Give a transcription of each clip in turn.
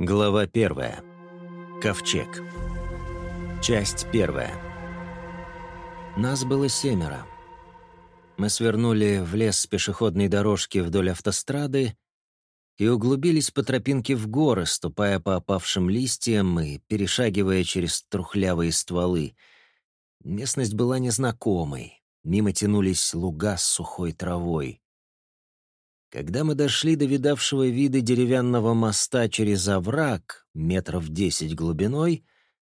Глава первая. Ковчег. Часть первая. Нас было семеро. Мы свернули в лес с пешеходной дорожки вдоль автострады и углубились по тропинке в горы, ступая по опавшим листьям и перешагивая через трухлявые стволы. Местность была незнакомой. Мимо тянулись луга с сухой травой. Когда мы дошли до видавшего виды деревянного моста через овраг, метров десять глубиной,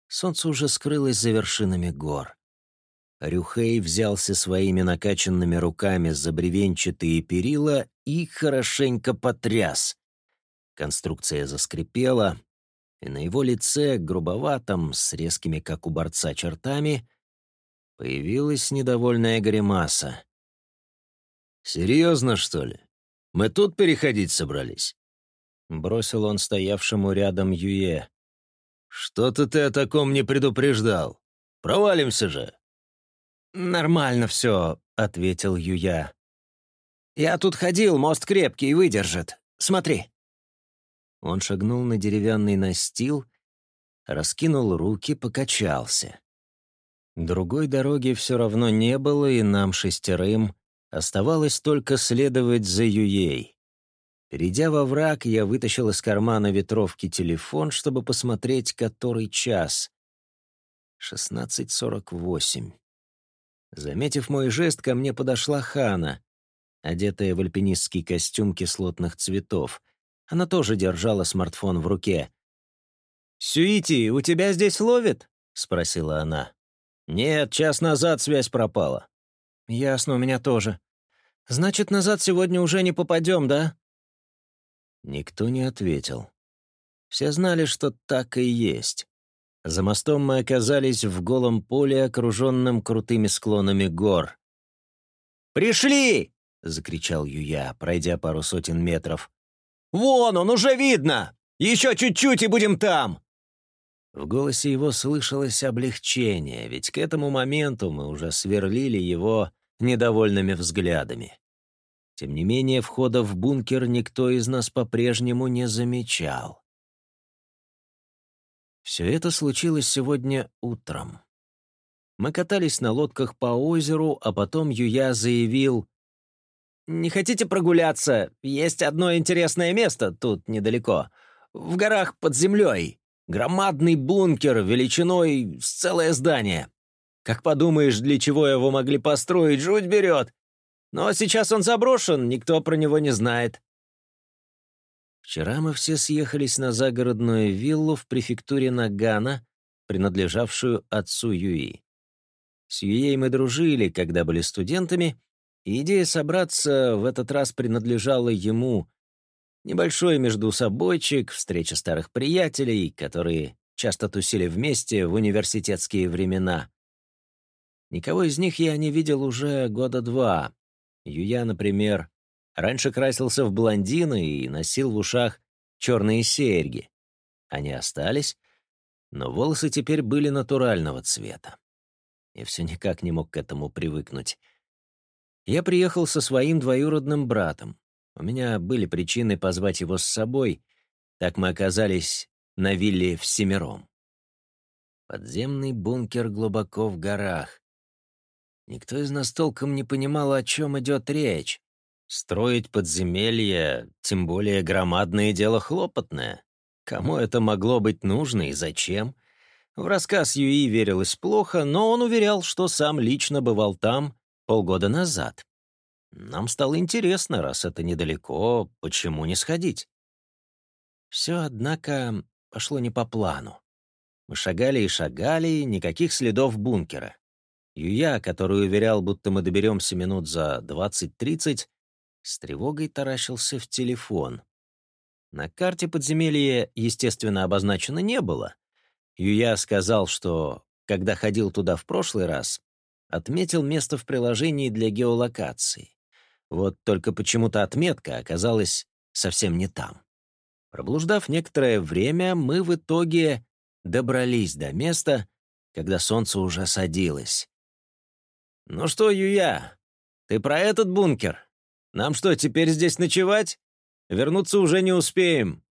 солнце уже скрылось за вершинами гор. Рюхей взялся своими накачанными руками за бревенчатые перила и хорошенько потряс. Конструкция заскрипела, и на его лице, грубоватом, с резкими, как у борца, чертами, появилась недовольная гримаса. «Серьезно, что ли?» Мы тут переходить собрались?» Бросил он стоявшему рядом Юе. «Что-то ты о таком не предупреждал. Провалимся же!» «Нормально все», — ответил Юя. «Я тут ходил, мост крепкий, выдержит. Смотри». Он шагнул на деревянный настил, раскинул руки, покачался. Другой дороги все равно не было, и нам шестерым Оставалось только следовать за Юей. Перейдя во враг, я вытащил из кармана ветровки телефон, чтобы посмотреть, который час. 16.48. Заметив мой жест, ко мне подошла Хана, одетая в альпинистский костюм кислотных цветов. Она тоже держала смартфон в руке. «Сюити, у тебя здесь ловит?» — спросила она. «Нет, час назад связь пропала». «Ясно, у меня тоже. Значит, назад сегодня уже не попадем, да?» Никто не ответил. Все знали, что так и есть. За мостом мы оказались в голом поле, окруженном крутыми склонами гор. «Пришли!» — закричал Юя, пройдя пару сотен метров. «Вон он, уже видно! Еще чуть-чуть и будем там!» В голосе его слышалось облегчение, ведь к этому моменту мы уже сверлили его недовольными взглядами. Тем не менее, входа в бункер никто из нас по-прежнему не замечал. Все это случилось сегодня утром. Мы катались на лодках по озеру, а потом Юя заявил, «Не хотите прогуляться? Есть одно интересное место тут недалеко. В горах под землей. Громадный бункер величиной с целое здание. Как подумаешь, для чего его могли построить, жуть берет. Но сейчас он заброшен, никто про него не знает. Вчера мы все съехались на загородную виллу в префектуре Нагана, принадлежавшую отцу Юи. С Юей мы дружили, когда были студентами, и идея собраться в этот раз принадлежала ему. Небольшой междусобойчик, встреча старых приятелей, которые часто тусили вместе в университетские времена. Никого из них я не видел уже года два. Юя, например, раньше красился в блондины и носил в ушах черные серьги. Они остались, но волосы теперь были натурального цвета. Я все никак не мог к этому привыкнуть. Я приехал со своим двоюродным братом. У меня были причины позвать его с собой. Так мы оказались на вилле всемиром. Подземный бункер глубоко в горах. Никто из нас толком не понимал, о чем идет речь. Строить подземелье, тем более громадное дело хлопотное. Кому это могло быть нужно и зачем? В рассказ Юи верилось плохо, но он уверял, что сам лично бывал там полгода назад. Нам стало интересно, раз это недалеко, почему не сходить? Все, однако, пошло не по плану. Мы шагали и шагали, никаких следов бункера. Юя, который уверял, будто мы доберемся минут за 20-30, с тревогой таращился в телефон. На карте подземелья, естественно, обозначено не было. Юя сказал, что, когда ходил туда в прошлый раз, отметил место в приложении для геолокации. Вот только почему-то отметка оказалась совсем не там. Проблуждав некоторое время, мы в итоге добрались до места, когда солнце уже садилось. «Ну что, Юя, ты про этот бункер? Нам что, теперь здесь ночевать? Вернуться уже не успеем.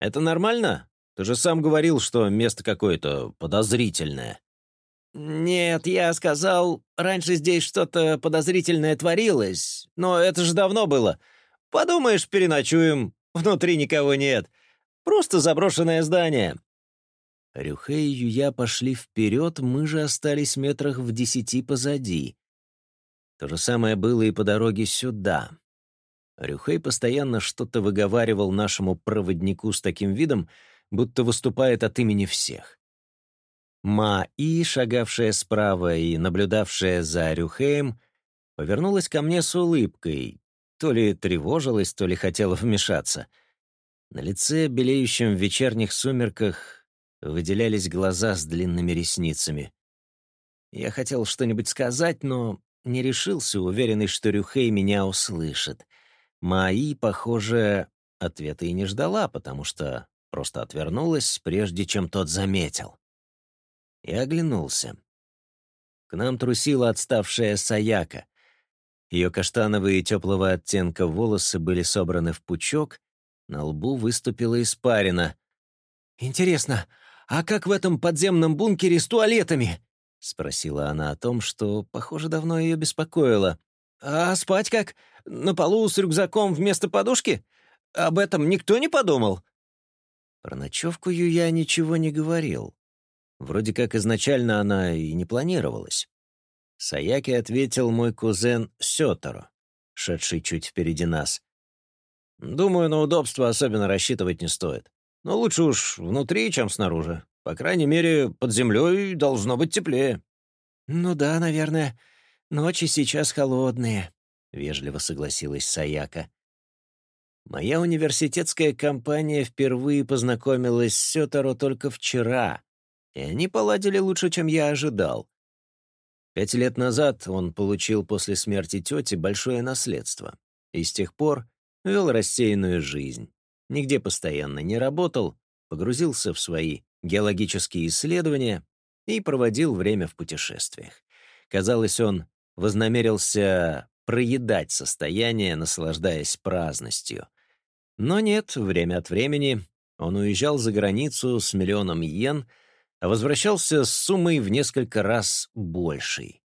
Это нормально?» Ты же сам говорил, что место какое-то подозрительное». «Нет, я сказал, раньше здесь что-то подозрительное творилось, но это же давно было. Подумаешь, переночуем, внутри никого нет. Просто заброшенное здание». Рюхе и Юя пошли вперед, мы же остались метрах в десяти позади. То же самое было и по дороге сюда. Рюхей постоянно что-то выговаривал нашему проводнику с таким видом, будто выступает от имени всех. Ма И, шагавшая справа и наблюдавшая за Рюхеем, повернулась ко мне с улыбкой, то ли тревожилась, то ли хотела вмешаться. На лице, белеющем в вечерних сумерках, выделялись глаза с длинными ресницами. Я хотел что-нибудь сказать, но не решился, уверенный, что Рюхей меня услышит. Маи, похоже, ответа и не ждала, потому что просто отвернулась, прежде чем тот заметил. Я оглянулся. К нам трусила отставшая Саяка. Ее каштановые теплого оттенка волосы были собраны в пучок, на лбу выступила испарина. «Интересно, а как в этом подземном бункере с туалетами?» — спросила она о том, что, похоже, давно ее беспокоило. «А спать как? На полу с рюкзаком вместо подушки? Об этом никто не подумал?» Про ночевку я ничего не говорил. Вроде как изначально она и не планировалась. Саяки ответил мой кузен Сёторо, шедший чуть впереди нас. «Думаю, на удобство особенно рассчитывать не стоит. Но лучше уж внутри, чем снаружи. По крайней мере, под землей должно быть теплее». «Ну да, наверное. Ночи сейчас холодные», — вежливо согласилась Саяка. Моя университетская компания впервые познакомилась с Сёторо только вчера, и они поладили лучше, чем я ожидал. Пять лет назад он получил после смерти тети большое наследство и с тех пор вел рассеянную жизнь. Нигде постоянно не работал, погрузился в свои геологические исследования и проводил время в путешествиях. Казалось, он вознамерился проедать состояние, наслаждаясь праздностью. Но нет, время от времени он уезжал за границу с миллионом йен — а возвращался с суммой в несколько раз большей.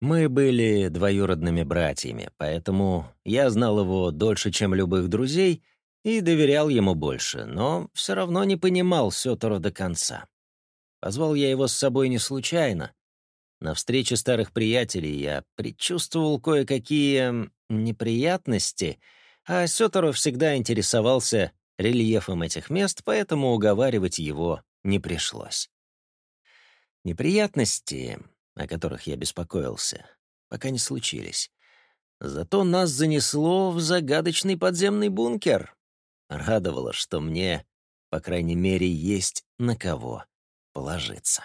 Мы были двоюродными братьями, поэтому я знал его дольше, чем любых друзей, и доверял ему больше, но все равно не понимал Сётору до конца. Позвал я его с собой не случайно. На встрече старых приятелей я предчувствовал кое-какие неприятности, а Сётору всегда интересовался рельефом этих мест, поэтому уговаривать его не пришлось. Неприятности, о которых я беспокоился, пока не случились. Зато нас занесло в загадочный подземный бункер. Радовало, что мне, по крайней мере, есть на кого положиться.